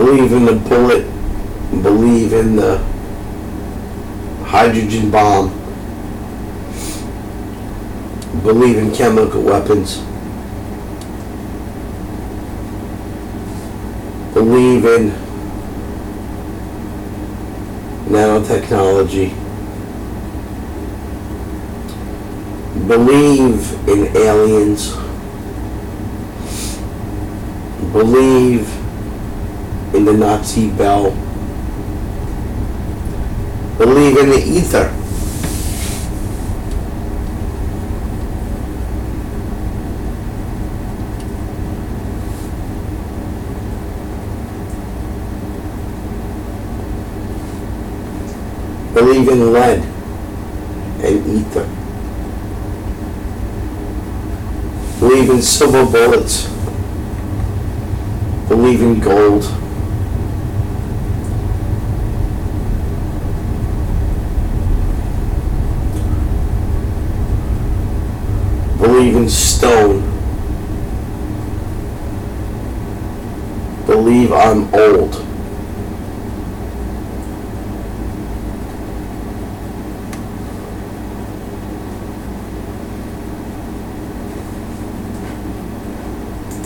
Believe in the bullet. Believe in the hydrogen bomb. Believe in chemical weapons. Believe in nanotechnology. Believe in aliens. Believe in the Nazi bell. Believe in the ether. Believe in lead and ether. Believe in silver bullets. Believe in gold. Believe in stone. Believe I'm old.